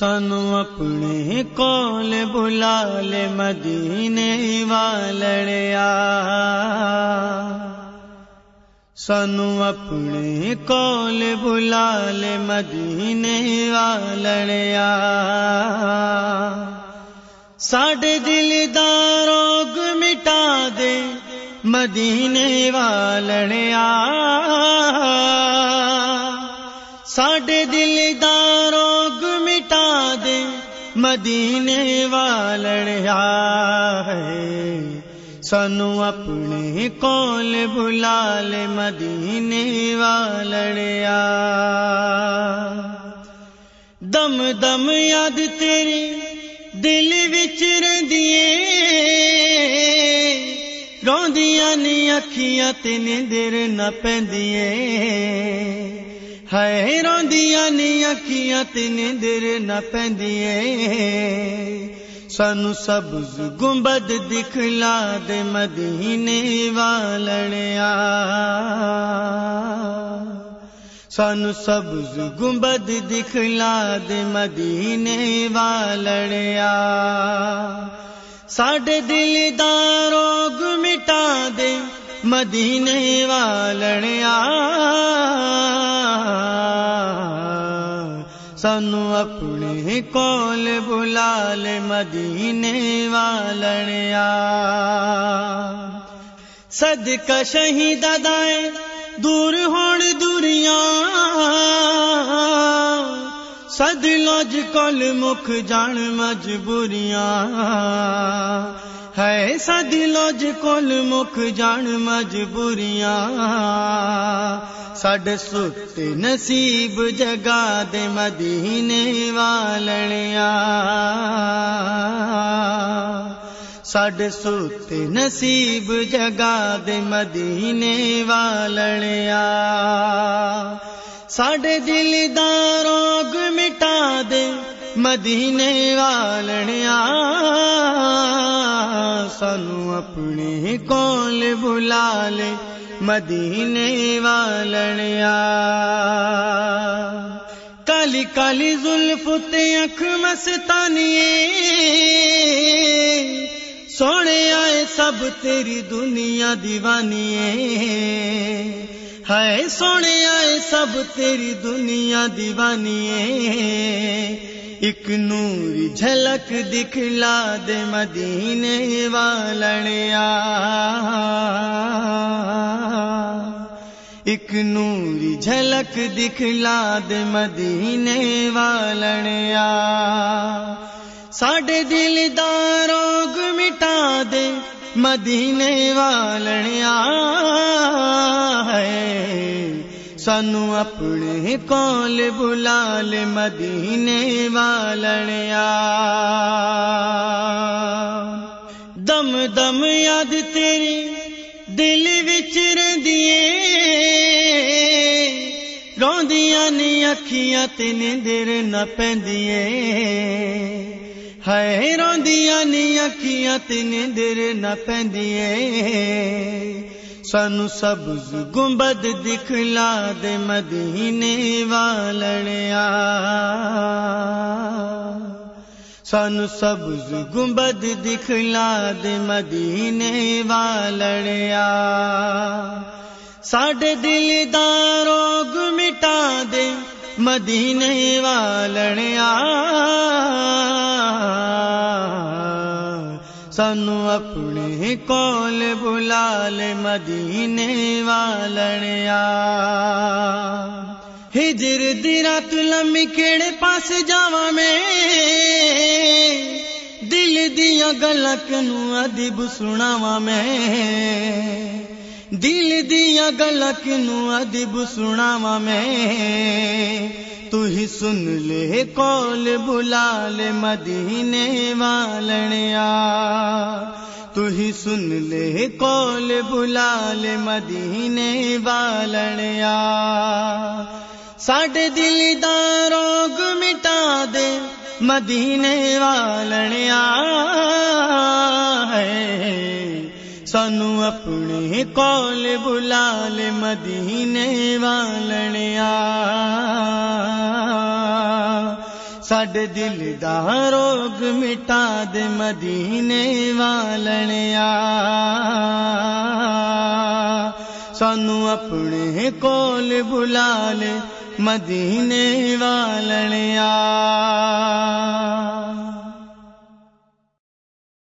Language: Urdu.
سانو اپنے کول بلا لے مدینے والڑیا۔ سانو اپنے کول بلا لے مدینے والڑیا۔ ساڈے دل دا روگ مٹا دے مدینے والڑیا۔ ساڈے دل مدینے والڑیا ہے۔ سانو اپنے کول بلا لے مدینے والڑیا دم دم یاد تیری دل وچ رہندیے۔ روندیاں نی اکھیاں تے نیندر نہ پیندیے ہائے روندیاں نی اکھیاں تے نیندر نہ پیندیے سانو سبز گنبد دکھلا دے مدینے والڑیا سانو سبز گنبد دکھلا دے مدینے والڑیا ساڈے دل دا روگ مٹا دے مدینے والڑیا سانو اپنے کول بلا لے مدینے والڑیا صدقہ شہید دائے دور ہون دوریاں سد لوج کول مکھ جان مجبوریاں. ہے سد لوج کول مکھ جان مجبوریاں۔ سڈ سٹ نصیب جگا دے مدینے والڑیا سڈ سوت نصیب جگا دے مدینے والڑیا سڈے دل روگ مٹا دے مدینے والڑیا سانو اپنے کول بلا لے مدینے والڑیا کالی کالی زلف تے اکھ مستانیے۔ سونے آئے سب تیری دنیا دیوانی ہے سونے آئے سب تیری دنیا دیوانی ایک نوری جھلک دکھلا دے مدینے والڑیا ایک نوری جھلک دکھلا دے مدینے والڑیا ساڈے دل دا روگ مٹا دے مدینے والڑیا ہے سانو اپنے کول بلا لے مدینے والڑیا۔ دم دم یاد تیری دل وچ رہندیے۔ روندیاں نی اکھیاں تے نیندر نہ پیندیے ہے روندیاں نی اکھیاں تے نیندر نہ پیندیے سانو سبز گنبد دکھلا دے مدینے والڑیا۔ سانو سبز گنبد دکھلا دے مدینے والڑیا۔ ساڈے دل دا مٹا دے مدینے والڑیا۔ سانو اپنے کول بلا لے مدینے والڑیا ہجر دی رات لمی کیڑے پاس جاواں میں۔ دل دیا گلک نو ادب سناواں میں۔ دل دیا گلک نو ادب سناواں میں۔ تو ہی سن لے کول بلا لے مدینے والڑیا۔ تو ہی سن لے کول بلا لے مدینے والڑیا۔ ساڈے دل دا روگ مٹا دے مدینے والڑیا۔ ہے سانو اپنے کول بلال مدینے والنیا ساڈے دل دا روگ مٹا دے مدینے والنیا سانو اپنے کول بلال مدینے والنیا